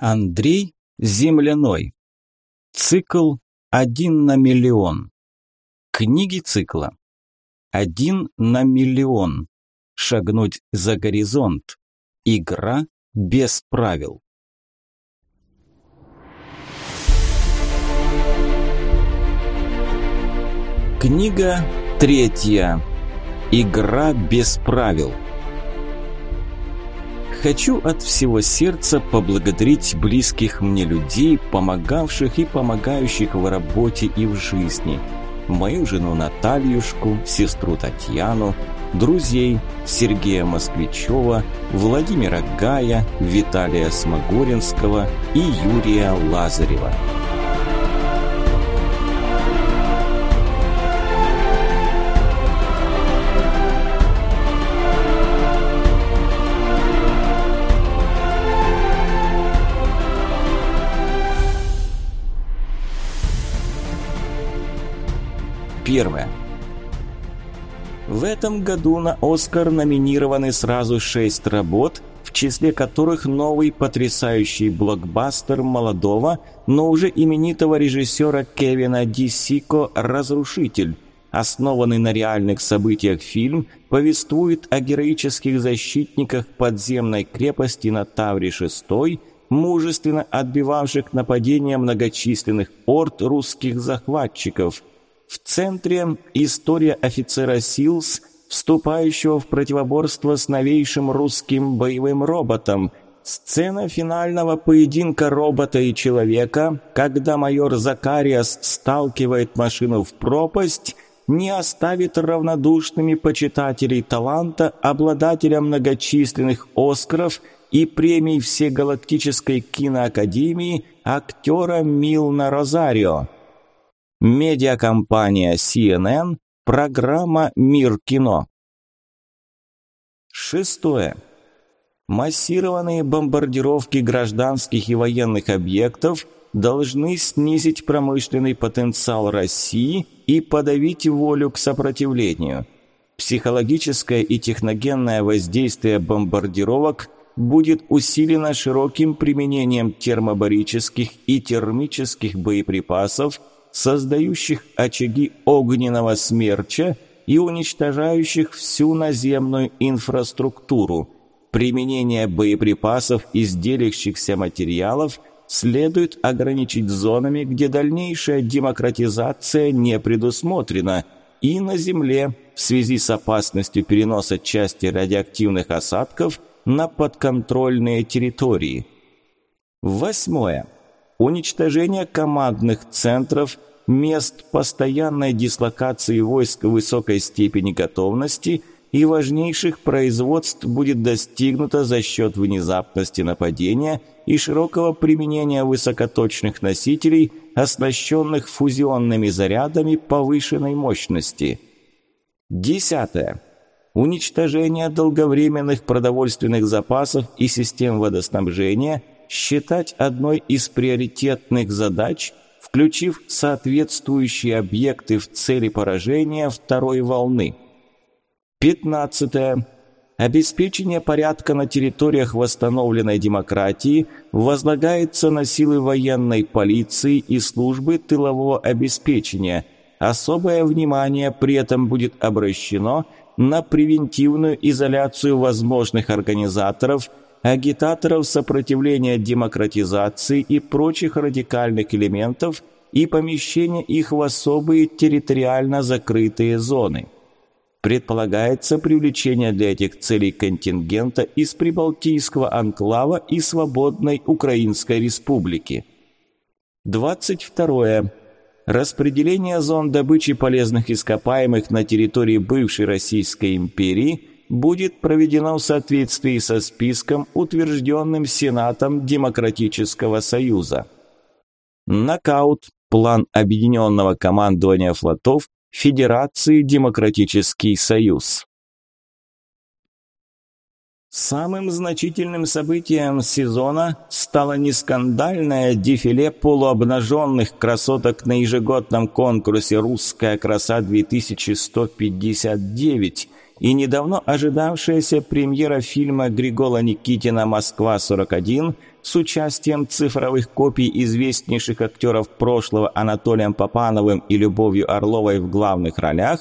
Андрей Земляной. Цикл «Один на миллион». Книги цикла. «Один на миллион». Шагнуть за горизонт. Игра без правил. Книга третья. Игра без правил. Хочу от всего сердца поблагодарить близких мне людей, помогавших и помогающих в работе и в жизни. Мою жену Натальюшку, сестру Татьяну, друзей Сергея Москвичева, Владимира Гая, Виталия Смогоринского и Юрия Лазарева. Первое. В этом году на «Оскар» номинированы сразу шесть работ, в числе которых новый потрясающий блокбастер молодого, но уже именитого режиссера Кевина Ди Сико «Разрушитель». Основанный на реальных событиях фильм повествует о героических защитниках подземной крепости на Тавре-6, мужественно отбивавших нападения многочисленных орд русских захватчиков – в центре история офицера Силс, вступающего в противоборство с новейшим русским боевым роботом. Сцена финального поединка робота и человека, когда майор Закариас сталкивает машину в пропасть, не оставит равнодушными почитателей таланта, обладателя многочисленных «Оскаров» и премий Всегалактической киноакадемии актера Милна Розарио. Медиакомпания CNN, программа «Мир кино». Шестое. Массированные бомбардировки гражданских и военных объектов должны снизить промышленный потенциал России и подавить волю к сопротивлению. Психологическое и техногенное воздействие бомбардировок будет усилено широким применением термобарических и термических боеприпасов – создающих очаги огненного смерча и уничтожающих всю наземную инфраструктуру. Применение боеприпасов из делящихся материалов следует ограничить зонами, где дальнейшая демократизация не предусмотрена, и на Земле в связи с опасностью переноса части радиоактивных осадков на подконтрольные территории. Восьмое уничтожение командных центров, мест постоянной дислокации войск высокой степени готовности и важнейших производств будет достигнуто за счет внезапности нападения и широкого применения высокоточных носителей, оснащенных фузионными зарядами повышенной мощности. Десятое. Уничтожение долговременных продовольственных запасов и систем водоснабжения – считать одной из приоритетных задач, включив соответствующие объекты в цели поражения второй волны. 15. Обеспечение порядка на территориях восстановленной демократии возлагается на силы военной полиции и службы тылового обеспечения. Особое внимание при этом будет обращено на превентивную изоляцию возможных организаторов – агитаторов сопротивления демократизации и прочих радикальных элементов и помещение их в особые территориально закрытые зоны. Предполагается привлечение для этих целей контингента из Прибалтийского анклава и Свободной Украинской Республики. 22. Распределение зон добычи полезных ископаемых на территории бывшей Российской империи – будет проведено в соответствии со списком, утвержденным Сенатом Демократического Союза. Нокаут – план Объединенного командования флотов Федерации Демократический Союз. Самым значительным событием сезона стало не скандальное дефиле полуобнаженных красоток на ежегодном конкурсе «Русская краса-2159», и недавно ожидавшаяся премьера фильма Григола Никитина «Москва-41» с участием цифровых копий известнейших актеров прошлого Анатолием Попановым и Любовью Орловой в главных ролях,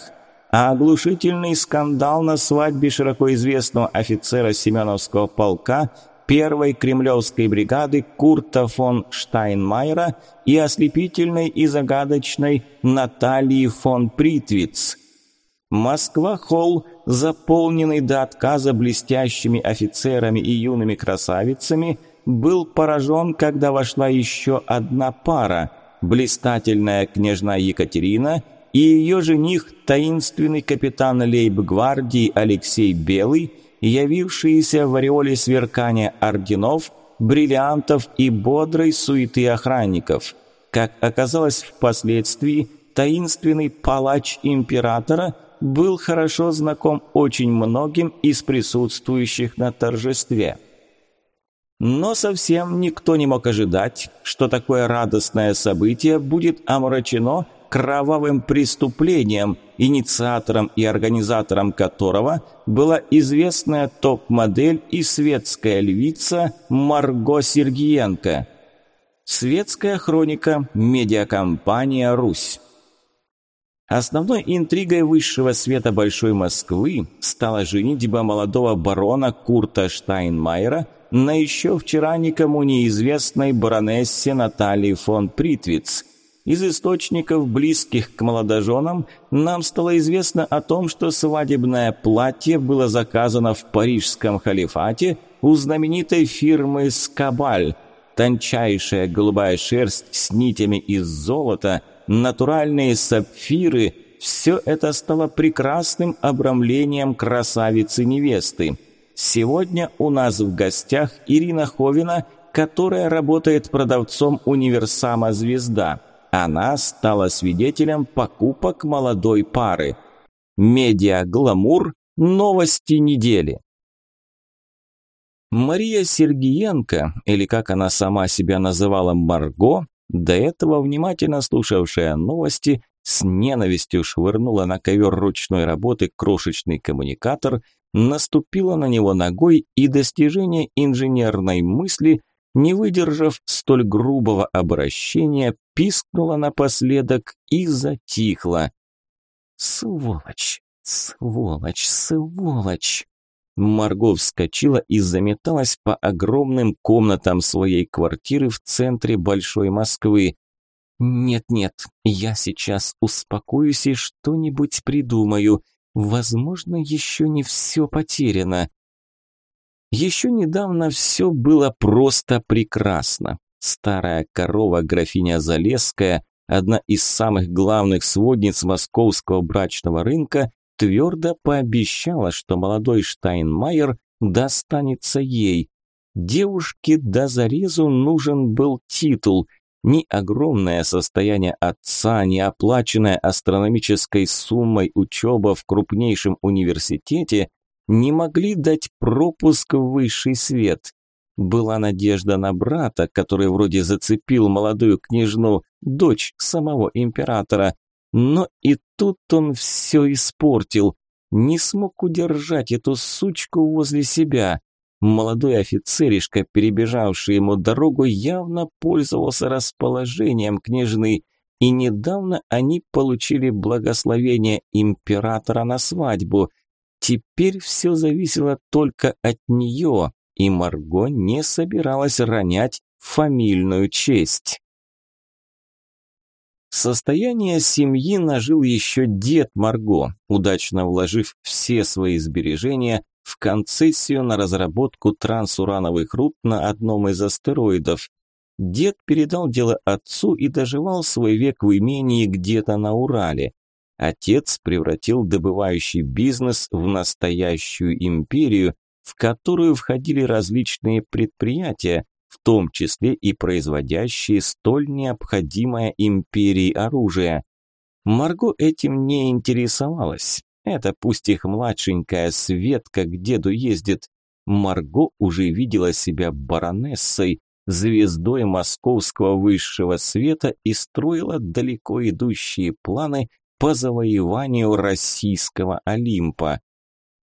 а оглушительный скандал на свадьбе широко известного офицера Семеновского полка первой кремлевской бригады Курта фон Штайнмайера и ослепительной и загадочной Натальи фон Притвиц. Москва-холл, заполненный до отказа блестящими офицерами и юными красавицами, был поражен, когда вошла еще одна пара – блистательная княжна Екатерина и ее жених, таинственный капитан лейб-гвардии Алексей Белый – явившиеся в ореоле сверкания орденов, бриллиантов и бодрой суеты охранников. Как оказалось впоследствии, таинственный палач императора был хорошо знаком очень многим из присутствующих на торжестве. Но совсем никто не мог ожидать, что такое радостное событие будет омрачено кровавым преступлением, инициатором и организатором которого была известная топ-модель и светская львица Марго Сергиенко. Светская хроника, медиакомпания «Русь». Основной интригой высшего света Большой Москвы стала женитьба молодого барона Курта Штайнмайера на еще вчера никому неизвестной баронессе Натальи фон Притвиц – из источников, близких к молодоженам, нам стало известно о том, что свадебное платье было заказано в парижском халифате у знаменитой фирмы «Скабаль». Тончайшая голубая шерсть с нитями из золота, натуральные сапфиры – все это стало прекрасным обрамлением красавицы-невесты. Сегодня у нас в гостях Ирина Ховина, которая работает продавцом универсама «Звезда». Она стала свидетелем покупок молодой пары. Медиа-гламур. Новости недели. Мария Сергиенко, или как она сама себя называла Марго, до этого внимательно слушавшая новости, с ненавистью швырнула на ковер ручной работы крошечный коммуникатор, наступила на него ногой и достижение инженерной мысли не выдержав столь грубого обращения, пискнула напоследок и затихла. «Сволочь! Сволочь! Сволочь!» Марго вскочила и заметалась по огромным комнатам своей квартиры в центре Большой Москвы. «Нет-нет, я сейчас успокоюсь и что-нибудь придумаю. Возможно, еще не все потеряно. Еще недавно все было просто прекрасно. Старая корова графиня Залесская, одна из самых главных сводниц московского брачного рынка, твердо пообещала, что молодой Штайнмайер достанется ей. Девушке до зарезу нужен был титул. Ни огромное состояние отца, ни оплаченная астрономической суммой учеба в крупнейшем университете не могли дать пропуск в высший свет. Была надежда на брата, который вроде зацепил молодую княжну, дочь самого императора. Но и тут он все испортил. Не смог удержать эту сучку возле себя. Молодой офицеришка, перебежавший ему дорогу, явно пользовался расположением княжны, и недавно они получили благословение императора на свадьбу – Теперь все зависело только от нее, и Марго не собиралась ронять фамильную честь. Состояние семьи нажил еще дед Марго, удачно вложив все свои сбережения в концессию на разработку трансурановых руд на одном из астероидов. Дед передал дело отцу и доживал свой век в имении где-то на Урале. Отец превратил добывающий бизнес в настоящую империю, в которую входили различные предприятия, в том числе и производящие столь необходимое империи оружие. Марго этим не интересовалась. Это пусть их младшенькая Светка к деду ездит. Марго уже видела себя баронессой, звездой московского высшего света и строила далеко идущие планы по завоеванию российского Олимпа.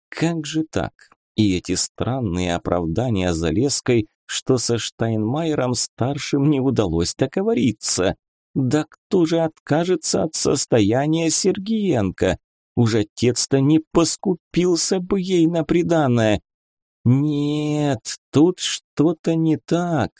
Как же так? И эти странные оправдания Залеской, что со Штайнмайером-старшим не удалось договориться. Да кто же откажется от состояния Сергиенко? Уж отец-то не поскупился бы ей на приданное. Нет, тут что-то не так.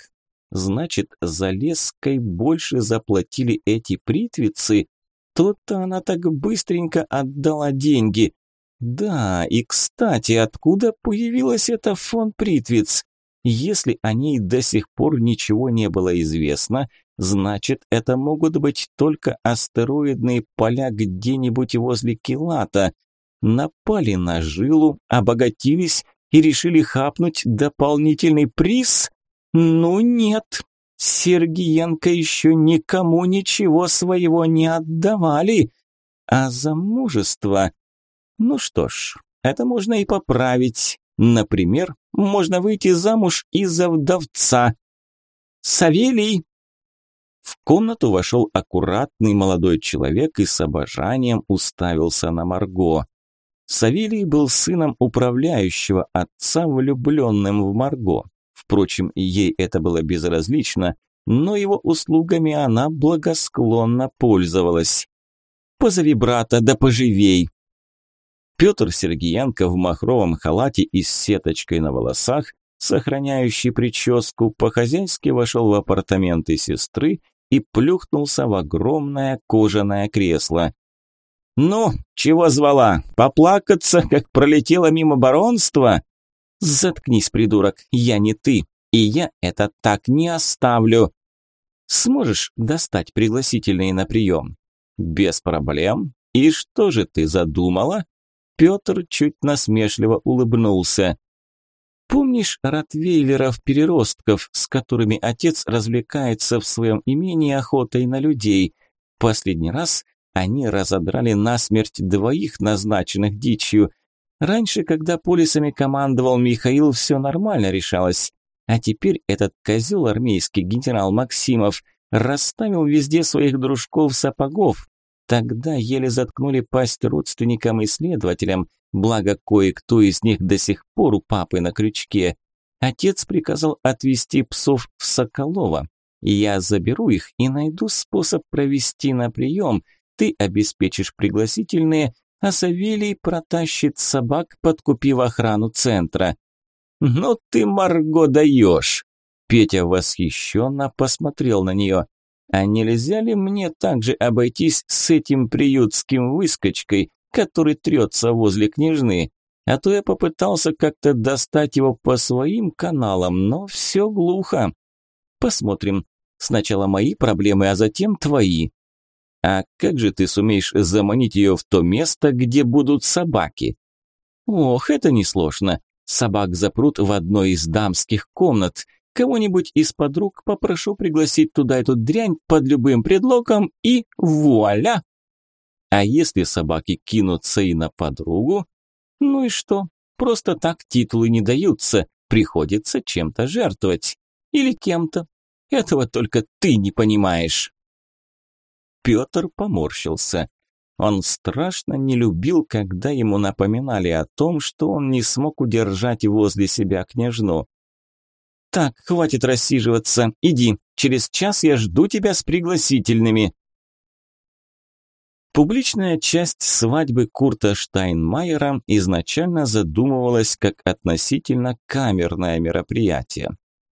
Значит, Залесской больше заплатили эти притвицы? То-то она так быстренько отдала деньги. Да, и, кстати, откуда появилась эта фон Притвиц? Если о ней до сих пор ничего не было известно, значит, это могут быть только астероидные поля где-нибудь возле Килата. Напали на жилу, обогатились и решили хапнуть дополнительный приз? Ну нет, Сергиенко еще никому ничего своего не отдавали. А замужество... Ну что ж, это можно и поправить. Например, можно выйти замуж и за вдовца. Савелий! В комнату вошел аккуратный молодой человек и с обожанием уставился на Марго. Савелий был сыном управляющего отца, влюбленным в Марго. Впрочем, ей это было безразлично, но его услугами она благосклонно пользовалась. «Позови брата, да поживей!» Петр Сергеенко в махровом халате и с сеточкой на волосах, сохраняющий прическу, по-хозяйски вошел в апартаменты сестры и плюхнулся в огромное кожаное кресло. «Ну, чего звала? Поплакаться, как пролетела мимо баронства?» «Заткнись, придурок, я не ты, и я это так не оставлю!» «Сможешь достать пригласительные на прием?» «Без проблем. И что же ты задумала?» Петр чуть насмешливо улыбнулся. Помнишь ротвейлеров-переростков, с которыми отец развлекается в своем имении охотой на людей? Последний раз они разодрали насмерть двоих назначенных дичью. Раньше, когда полисами командовал Михаил, все нормально решалось. А теперь этот козел армейский генерал Максимов расставил везде своих дружков-сапогов, Тогда еле заткнули пасть родственникам и следователям, благо кое-кто из них до сих пор у папы на крючке. Отец приказал отвезти псов в Соколово. Я заберу их и найду способ провести на прием. Ты обеспечишь пригласительные, а Савелий протащит собак, подкупив охрану центра. «Ну ты, Марго, даешь!» Петя восхищенно посмотрел на нее. А нельзя ли мне также обойтись с этим приютским выскочкой, который трется возле княжны? А то я попытался как-то достать его по своим каналам, но все глухо. Посмотрим. Сначала мои проблемы, а затем твои. А как же ты сумеешь заманить ее в то место, где будут собаки? Ох, это несложно. Собак запрут в одной из дамских комнат. Кого-нибудь из подруг попрошу пригласить туда эту дрянь под любым предлогом и вуаля! А если собаки кинутся и на подругу? Ну и что? Просто так титулы не даются, приходится чем-то жертвовать. Или кем-то. Этого только ты не понимаешь. Петр поморщился. Он страшно не любил, когда ему напоминали о том, что он не смог удержать возле себя княжну. «Так, хватит рассиживаться. Иди. Через час я жду тебя с пригласительными». Публичная часть свадьбы Курта Штайнмайера изначально задумывалась как относительно камерное мероприятие.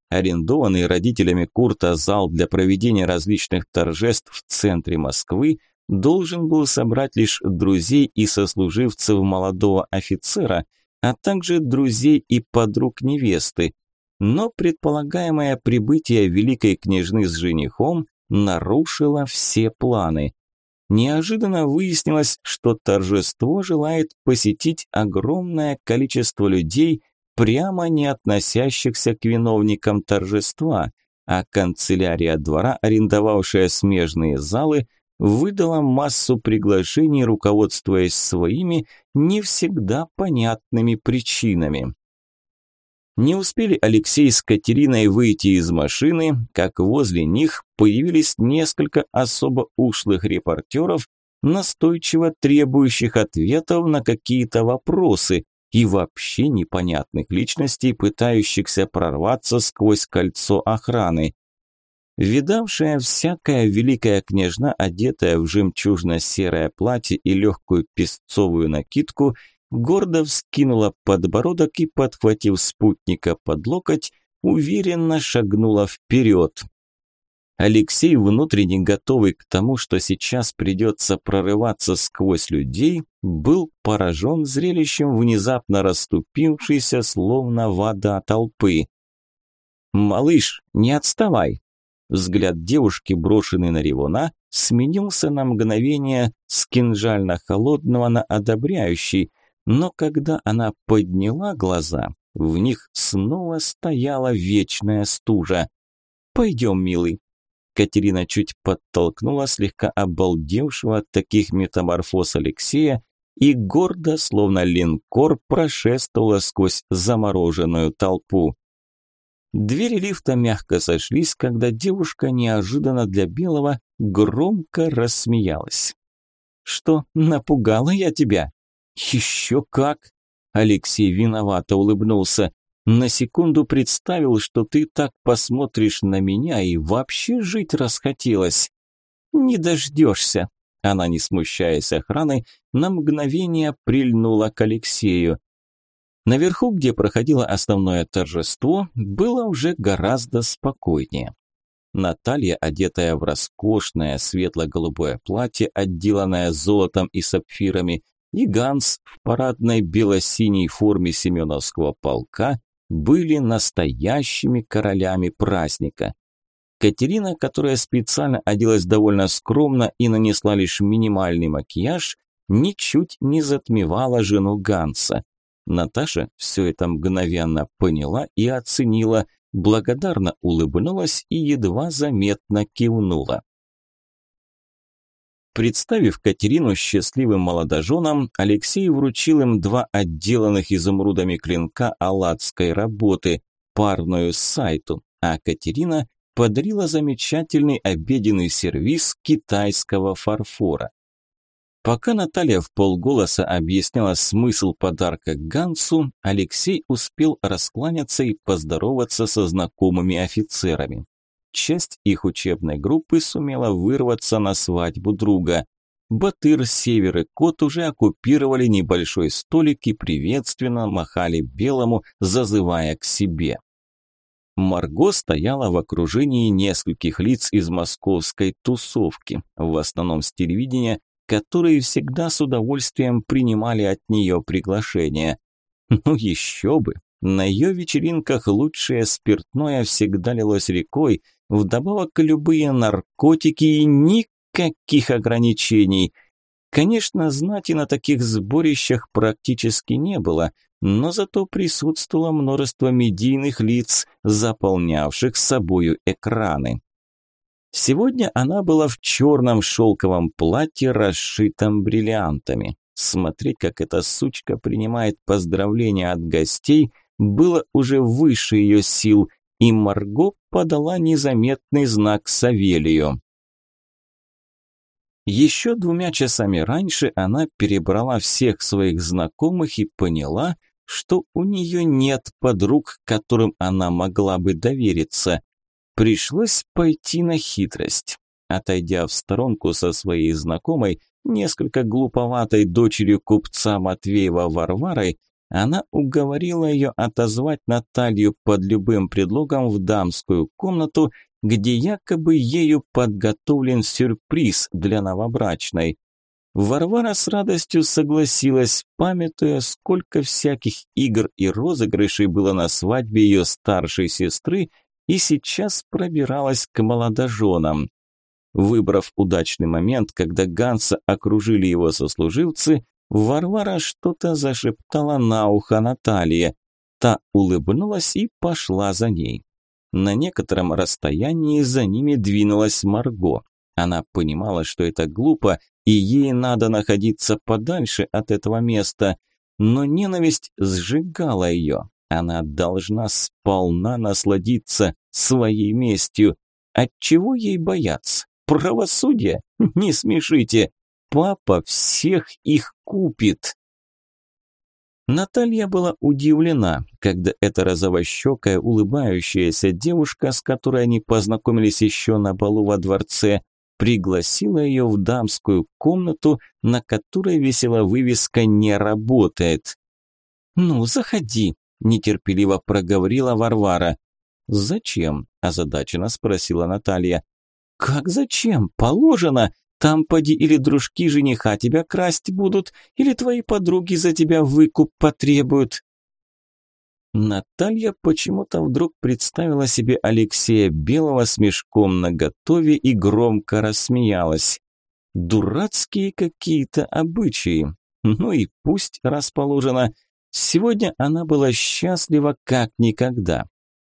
Арендованный родителями Курта зал для проведения различных торжеств в центре Москвы должен был собрать лишь друзей и сослуживцев молодого офицера, а также друзей и подруг невесты, но предполагаемое прибытие великой княжны с женихом нарушило все планы. Неожиданно выяснилось, что торжество желает посетить огромное количество людей, прямо не относящихся к виновникам торжества, а канцелярия двора, арендовавшая смежные залы, выдала массу приглашений, руководствуясь своими не всегда понятными причинами. Не успели Алексей с Катериной выйти из машины, как возле них появились несколько особо ушлых репортеров, настойчиво требующих ответов на какие-то вопросы, и вообще непонятных личностей, пытающихся прорваться сквозь кольцо охраны. Видавшая всякая великая княжна, одетая в жемчужно-серое платье и легкую песцовую накидку, гордо вскинула подбородок и, подхватив спутника под локоть, уверенно шагнула вперед. Алексей, внутренне готовый к тому, что сейчас придется прорываться сквозь людей, был поражен зрелищем внезапно расступившейся, словно вода толпы. «Малыш, не отставай!» Взгляд девушки, брошенный на Ревуна, сменился на мгновение с кинжально-холодного на одобряющий, но когда она подняла глаза, в них снова стояла вечная стужа. «Пойдем, милый, Катерина чуть подтолкнула слегка обалдевшего от таких метаморфоз Алексея и гордо, словно линкор, прошествовала сквозь замороженную толпу. Двери лифта мягко сошлись, когда девушка неожиданно для Белого громко рассмеялась. «Что, напугала я тебя?» «Еще как!» Алексей виновато улыбнулся. На секунду представил, что ты так посмотришь на меня и вообще жить расхотелось. Не дождешься. Она, не смущаясь охраны, на мгновение прильнула к Алексею. Наверху, где проходило основное торжество, было уже гораздо спокойнее. Наталья, одетая в роскошное светло-голубое платье, отделанное золотом и сапфирами, и Ганс в парадной бело-синей форме Семеновского полка были настоящими королями праздника. Катерина, которая специально оделась довольно скромно и нанесла лишь минимальный макияж, ничуть не затмевала жену Ганса. Наташа все это мгновенно поняла и оценила, благодарно улыбнулась и едва заметно кивнула. Представив Катерину счастливым молодоженам, Алексей вручил им два отделанных изумрудами клинка алладской работы, парную сайту, а Катерина подарила замечательный обеденный сервиз китайского фарфора. Пока Наталья в полголоса объясняла смысл подарка Гансу, Алексей успел раскланяться и поздороваться со знакомыми офицерами. Часть их учебной группы сумела вырваться на свадьбу друга. Батыр, Север и Кот уже оккупировали небольшой столик и приветственно махали Белому, зазывая к себе. Марго стояла в окружении нескольких лиц из московской тусовки, в основном с телевидения, которые всегда с удовольствием принимали от нее приглашения. Ну еще бы, на ее вечеринках лучшее спиртное всегда лилось рекой, Вдобавок любые наркотики и никаких ограничений. Конечно, знати на таких сборищах практически не было, но зато присутствовало множество медийных лиц, заполнявших собою экраны. Сегодня она была в черном шелковом платье, расшитом бриллиантами. Смотреть, как эта сучка принимает поздравления от гостей, было уже выше ее сил – и Марго подала незаметный знак Савелию. Еще двумя часами раньше она перебрала всех своих знакомых и поняла, что у нее нет подруг, которым она могла бы довериться. Пришлось пойти на хитрость. Отойдя в сторонку со своей знакомой, несколько глуповатой дочерью купца Матвеева Варварой, она уговорила ее отозвать Наталью под любым предлогом в дамскую комнату, где якобы ею подготовлен сюрприз для новобрачной. Варвара с радостью согласилась, памятуя, сколько всяких игр и розыгрышей было на свадьбе ее старшей сестры, и сейчас пробиралась к молодоженам. Выбрав удачный момент, когда Ганса окружили его сослуживцы, Варвара что-то зашептала на ухо Наталье. Та улыбнулась и пошла за ней. На некотором расстоянии за ними двинулась Марго. Она понимала, что это глупо, и ей надо находиться подальше от этого места. Но ненависть сжигала ее. Она должна сполна насладиться своей местью. От чего ей бояться? Правосудие? Не смешите. Папа всех их купит. Наталья была удивлена, когда эта розовощекая, улыбающаяся девушка, с которой они познакомились еще на балу во дворце, пригласила ее в дамскую комнату, на которой висела вывеска «Не работает». «Ну, заходи», – нетерпеливо проговорила Варвара. «Зачем?» – озадаченно спросила Наталья. «Как зачем? Положено. Там поди или дружки жениха тебя красть будут, или твои подруги за тебя выкуп потребуют». Наталья почему-то вдруг представила себе Алексея Белого с мешком на готове и громко рассмеялась. Дурацкие какие-то обычаи. Ну и пусть расположено. Сегодня она была счастлива как никогда.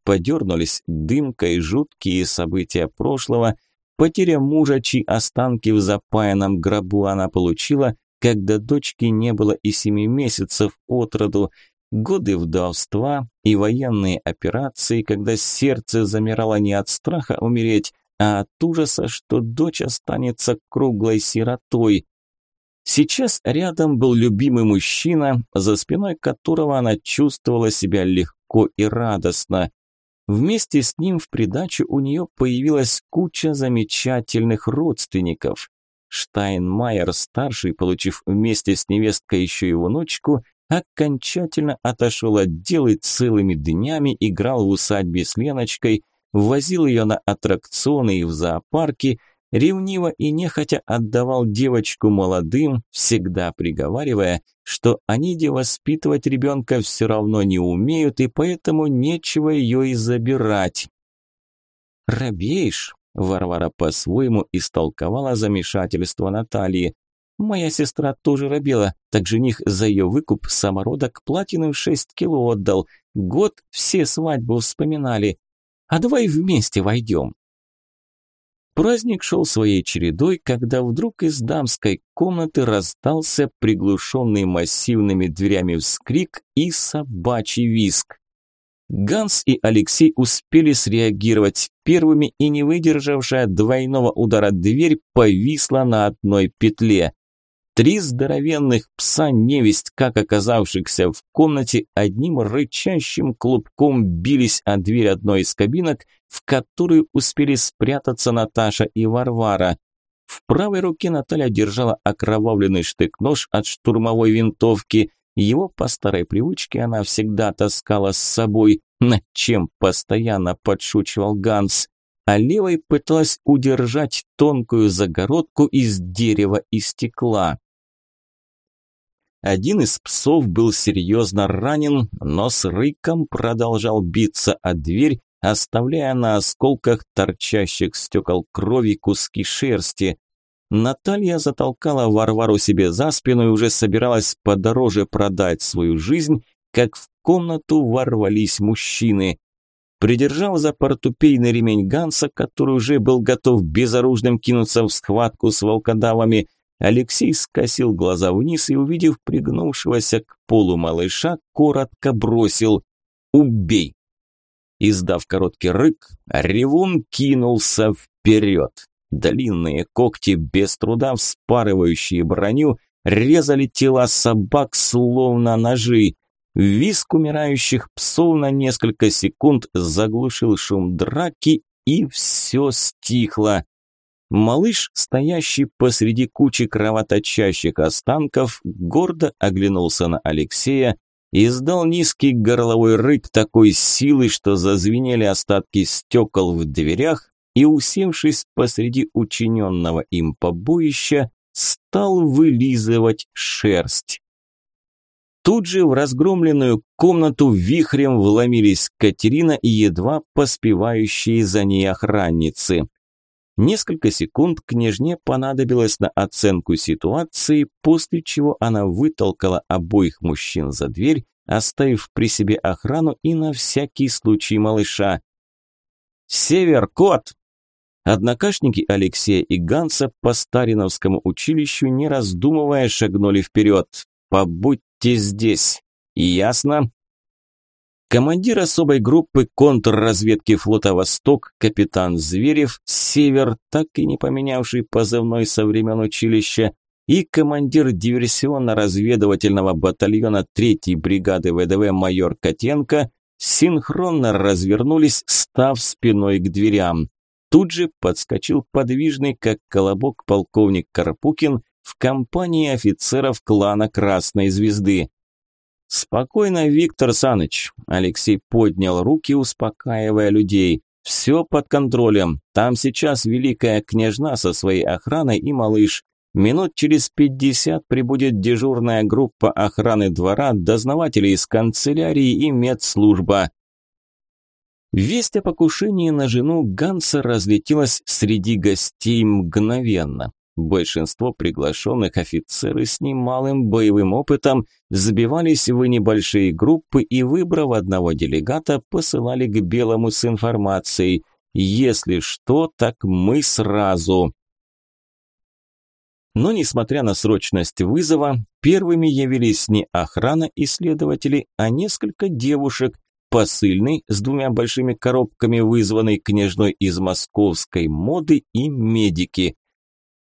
Подернулись дымкой жуткие события прошлого – Потеря мужа, чьи останки в запаянном гробу она получила, когда дочки не было и семи месяцев от роду, годы вдовства и военные операции, когда сердце замирало не от страха умереть, а от ужаса, что дочь останется круглой сиротой. Сейчас рядом был любимый мужчина, за спиной которого она чувствовала себя легко и радостно. Вместе с ним в придачу у нее появилась куча замечательных родственников. Штайнмайер-старший, получив вместе с невесткой еще его внучку, окончательно отошел от дел и целыми днями играл в усадьбе с Леночкой, возил ее на аттракционы и в зоопарки – ревниво и нехотя отдавал девочку молодым, всегда приговаривая, что они де воспитывать ребенка все равно не умеют, и поэтому нечего ее и забирать. «Робеешь?» – Варвара по-своему истолковала замешательство Натальи. «Моя сестра тоже робела, так жених за ее выкуп самородок платины в шесть кило отдал. Год все свадьбу вспоминали. А давай вместе войдем». Праздник шел своей чередой, когда вдруг из дамской комнаты раздался приглушенный массивными дверями вскрик и собачий виск. Ганс и Алексей успели среагировать первыми, и не выдержавшая двойного удара дверь повисла на одной петле. Три здоровенных пса, невесть как оказавшихся в комнате, одним рычащим клубком бились о дверь одной из кабинок, в которую успели спрятаться Наташа и Варвара. В правой руке Наталья держала окровавленный штык-нож от штурмовой винтовки. Его по старой привычке она всегда таскала с собой, над чем постоянно подшучивал Ганс а левой пыталась удержать тонкую загородку из дерева и стекла. Один из псов был серьезно ранен, но с рыком продолжал биться о дверь, оставляя на осколках торчащих стекол крови куски шерсти. Наталья затолкала Варвару себе за спину и уже собиралась подороже продать свою жизнь, как в комнату ворвались мужчины. Придержав за портупейный ремень Ганса, который уже был готов безоружным кинуться в схватку с волкодавами, Алексей скосил глаза вниз и, увидев пригнувшегося к полу малыша, коротко бросил «Убей!». Издав короткий рык, ревун кинулся вперед. Длинные когти, без труда вспарывающие броню, резали тела собак словно ножи. Виск умирающих псов на несколько секунд заглушил шум драки, и все стихло. Малыш, стоящий посреди кучи кровоточащих останков, гордо оглянулся на Алексея и издал низкий горловой рык такой силы, что зазвенели остатки стекол в дверях, и, усевшись посреди учиненного им побоища, стал вылизывать шерсть. Тут же в разгромленную комнату вихрем вломились Катерина и едва поспевающие за ней охранницы. Несколько секунд княжне понадобилось на оценку ситуации, после чего она вытолкала обоих мужчин за дверь, оставив при себе охрану и на всякий случай малыша. «Север, кот!» Однокашники Алексея и Ганса по Стариновскому училищу, не раздумывая, шагнули вперед. «Побудьте здесь!» «Ясно?» Командир особой группы контрразведки флота «Восток» капитан Зверев, север, так и не поменявший позывной со времен училища, и командир диверсионно-разведывательного батальона 3-й бригады ВДВ майор Котенко синхронно развернулись, став спиной к дверям. Тут же подскочил подвижный, как колобок, полковник Карпукин в компании офицеров клана Красной Звезды. «Спокойно, Виктор Саныч», – Алексей поднял руки, успокаивая людей. «Все под контролем. Там сейчас великая княжна со своей охраной и малыш. Минут через пятьдесят прибудет дежурная группа охраны двора, дознаватели из канцелярии и медслужба. Весть о покушении на жену Ганса разлетелась среди гостей мгновенно. Большинство приглашенных офицеры с немалым боевым опытом забивались в небольшие группы и, выбрав одного делегата, посылали к Белому с информацией «Если что, так мы сразу». Но, несмотря на срочность вызова, первыми явились не охрана и следователи, а несколько девушек, посыльный с двумя большими коробками, вызванный княжной из московской моды и медики.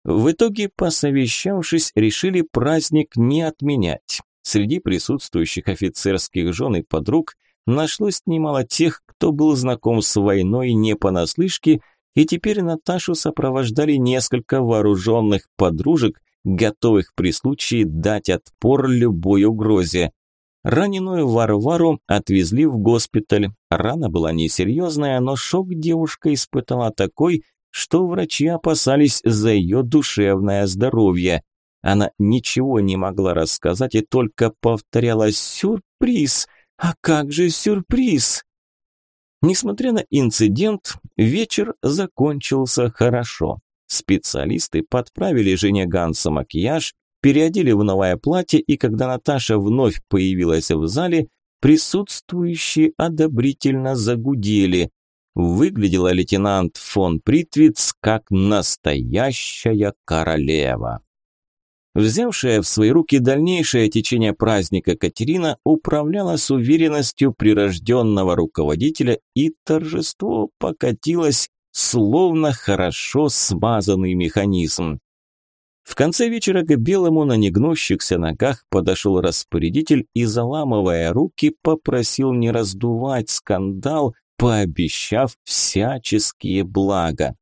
В итоге, посовещавшись, решили праздник не отменять. Среди присутствующих офицерских жен и подруг нашлось немало тех, кто был знаком с войной не понаслышке и теперь Наташу сопровождали несколько вооруженных подружек, готовых при случае дать отпор любой угрозе. Раненую Варвару отвезли в госпиталь. Рана была несерьезная, но шок девушка испытала такой, что врачи опасались за ее душевное здоровье. Она ничего не могла рассказать и только повторяла «Сюрприз! А как же сюрприз?» Несмотря на инцидент, вечер закончился хорошо. Специалисты подправили жене Ганса макияж, переодели в новое платье, и когда Наташа вновь появилась в зале, присутствующие одобрительно загудели. Выглядела лейтенант фон Притвиц как настоящая королева. Взявшая в свои руки дальнейшее течение праздника Катерина управляла с уверенностью прирожденного руководителя, и торжество покатилось, словно хорошо смазанный механизм. В конце вечера к Белому на негнущихся ногах подошел распорядитель и, заламывая руки, попросил не раздувать скандал, пообещав всяческие блага.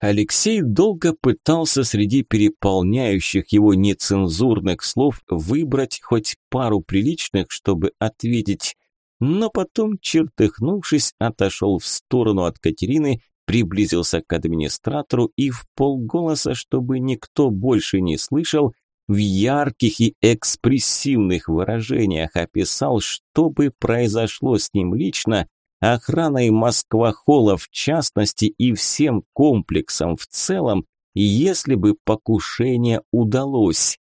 Алексей долго пытался среди переполняющих его нецензурных слов выбрать хоть пару приличных, чтобы ответить, но потом, чертыхнувшись, отошел в сторону от Катерины, приблизился к администратору и в полголоса, чтобы никто больше не слышал, в ярких и экспрессивных выражениях описал, что бы произошло с ним лично, охраной Москва-холла в частности и всем комплексом в целом, если бы покушение удалось.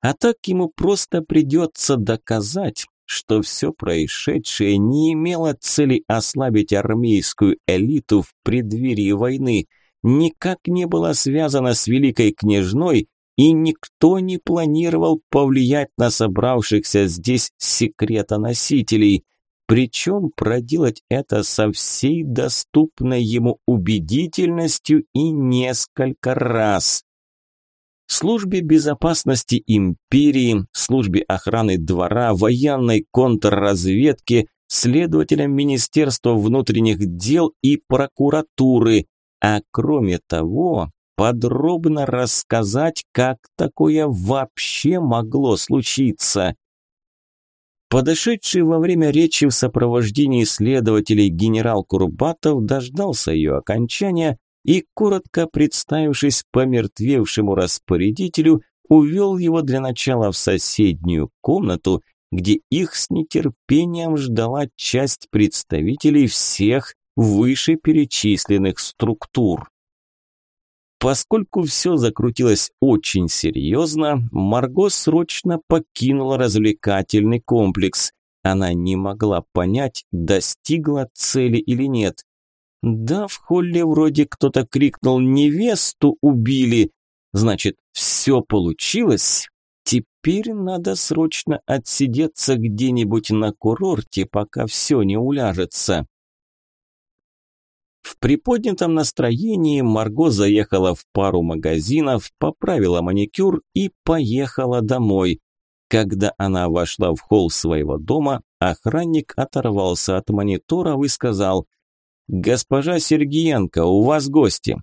А так ему просто придется доказать, что все происшедшее не имело цели ослабить армейскую элиту в преддверии войны, никак не было связано с великой княжной, и никто не планировал повлиять на собравшихся здесь секретоносителей – причем проделать это со всей доступной ему убедительностью и несколько раз. Службе безопасности империи, службе охраны двора, военной контрразведки, следователям Министерства внутренних дел и прокуратуры, а кроме того, подробно рассказать, как такое вообще могло случиться. Подошедший во время речи в сопровождении следователей генерал Курбатов дождался ее окончания и, коротко представившись помертвевшему распорядителю, увел его для начала в соседнюю комнату, где их с нетерпением ждала часть представителей всех вышеперечисленных структур. Поскольку все закрутилось очень серьезно, Марго срочно покинула развлекательный комплекс. Она не могла понять, достигла цели или нет. Да, в холле вроде кто-то крикнул «Невесту убили!» Значит, все получилось? Теперь надо срочно отсидеться где-нибудь на курорте, пока все не уляжется. В приподнятом настроении Марго заехала в пару магазинов, поправила маникюр и поехала домой. Когда она вошла в холл своего дома, охранник оторвался от монитора и сказал «Госпожа Сергиенко, у вас гости».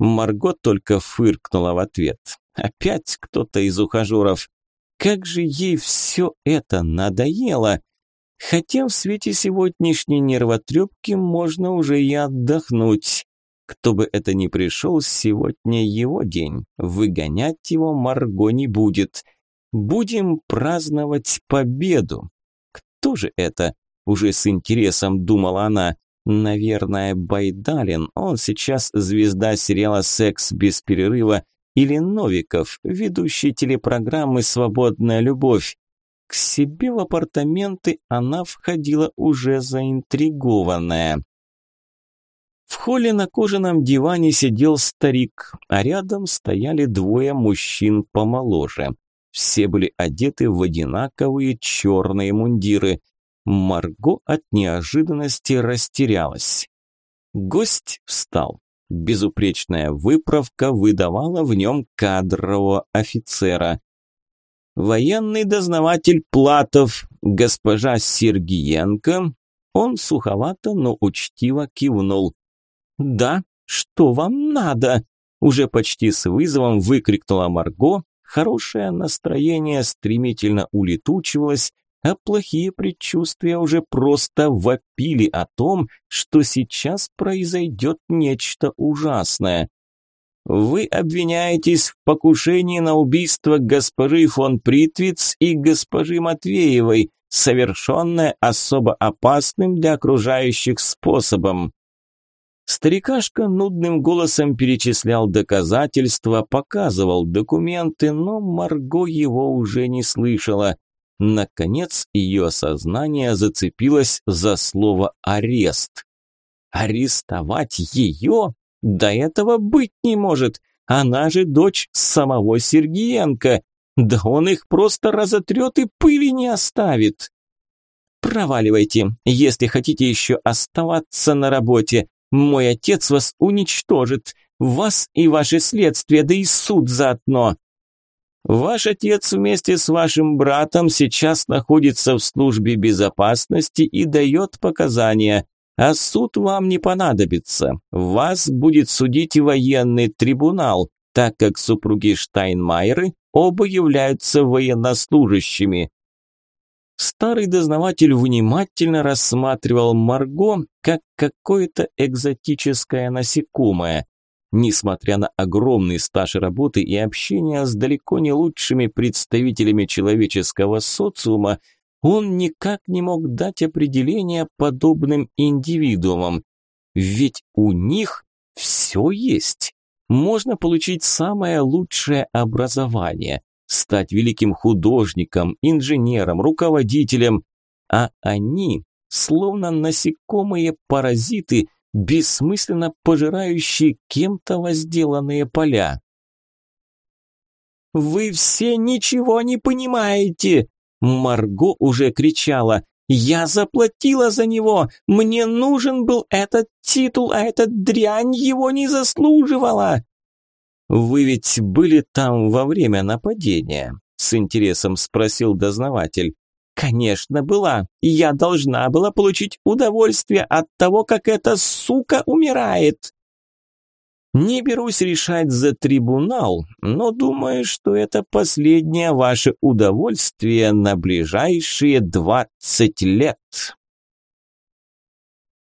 Марго только фыркнула в ответ. Опять кто-то из ухажеров. Как же ей все это надоело! Хотя в свете сегодняшней нервотрепки можно уже и отдохнуть. Кто бы это ни пришел, сегодня его день. Выгонять его Марго не будет. Будем праздновать победу. Кто же это? Уже с интересом думала она. Наверное, Байдалин. Он сейчас звезда сериала «Секс без перерыва» или Новиков, ведущий телепрограммы «Свободная любовь». К себе в апартаменты она входила уже заинтригованная. В холле на кожаном диване сидел старик, а рядом стояли двое мужчин помоложе. Все были одеты в одинаковые черные мундиры. Марго от неожиданности растерялась. Гость встал. Безупречная выправка выдавала в нем кадрового офицера. Военный дознаватель Платов, госпожа Сергиенко, он суховато, но учтиво кивнул. «Да, что вам надо?» Уже почти с вызовом выкрикнула Марго. Хорошее настроение стремительно улетучивалось, а плохие предчувствия уже просто вопили о том, что сейчас произойдет нечто ужасное. Вы обвиняетесь в покушении на убийство госпожи фон Притвиц и госпожи Матвеевой, совершенное особо опасным для окружающих способом. Старикашка нудным голосом перечислял доказательства, показывал документы, но Марго его уже не слышала. Наконец ее сознание зацепилось за слово «арест». Арестовать ее? Да этого быть не может. Она же дочь самого Сергиенко. Да он их просто разотрет и пыли не оставит. Проваливайте, если хотите еще оставаться на работе. Мой отец вас уничтожит. Вас и ваше следствие, да и суд заодно. Ваш отец вместе с вашим братом сейчас находится в службе безопасности и дает показания, а суд вам не понадобится. Вас будет судить военный трибунал, так как супруги Штайнмайеры оба являются военнослужащими. Старый дознаватель внимательно рассматривал Марго как какое-то экзотическое насекомое. Несмотря на огромный стаж работы и общения с далеко не лучшими представителями человеческого социума, он никак не мог дать определение подобным индивидуумам. Ведь у них все есть. Можно получить самое лучшее образование, стать великим художником, инженером, руководителем, а они, словно насекомые паразиты, бессмысленно пожирающие кем-то возделанные поля. «Вы все ничего не понимаете!» Марго уже кричала. «Я заплатила за него! Мне нужен был этот титул, а эта дрянь его не заслуживала!» «Вы ведь были там во время нападения?» С интересом спросил дознаватель. Конечно, была. Я должна была получить удовольствие от того, как эта сука умирает. Не берусь решать за трибунал, но думаю, что это последнее ваше удовольствие на ближайшие двадцать лет.